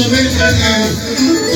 the American army.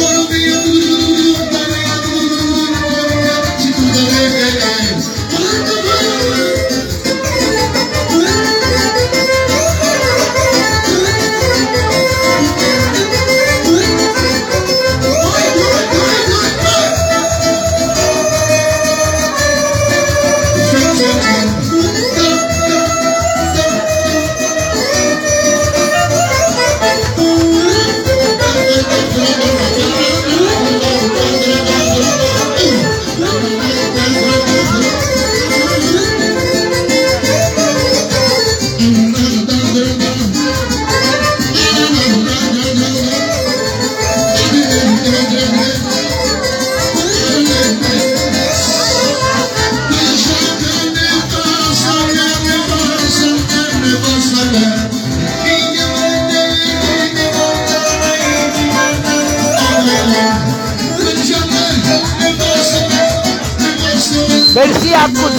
በርሲ አኩሰ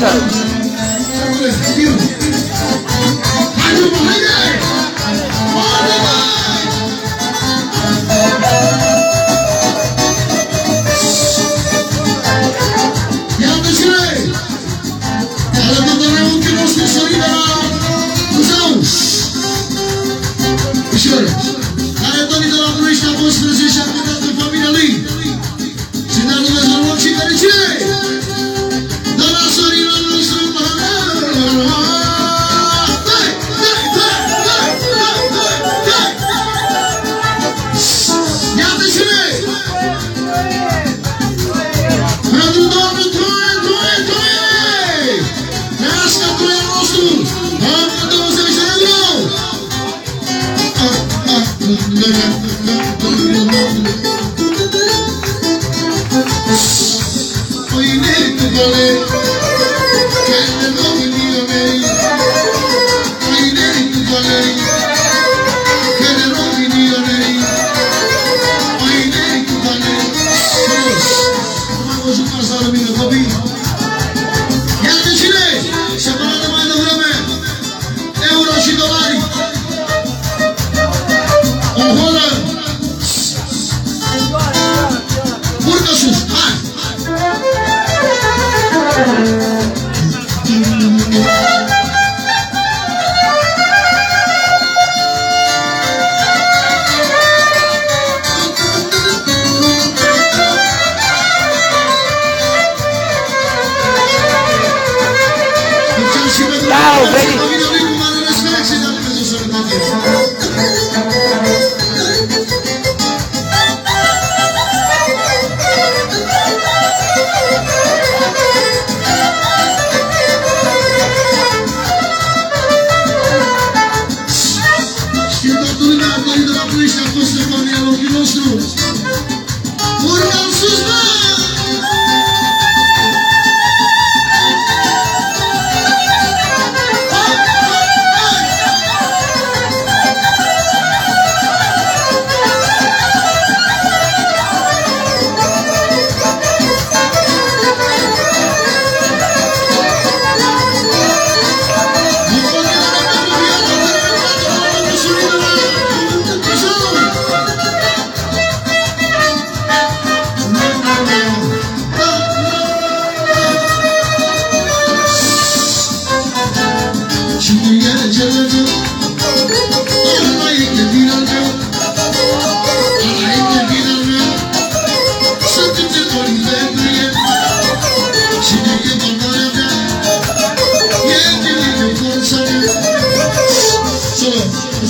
we need to Oye, Oh baby.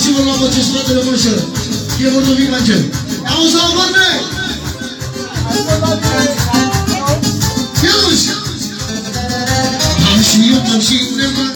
Bismillah'la çeşmetle konuşalım. Gel burada bir mancı. Yavuz Ağabey var mı? Yavuz. Hamşi yok, hamşi yok.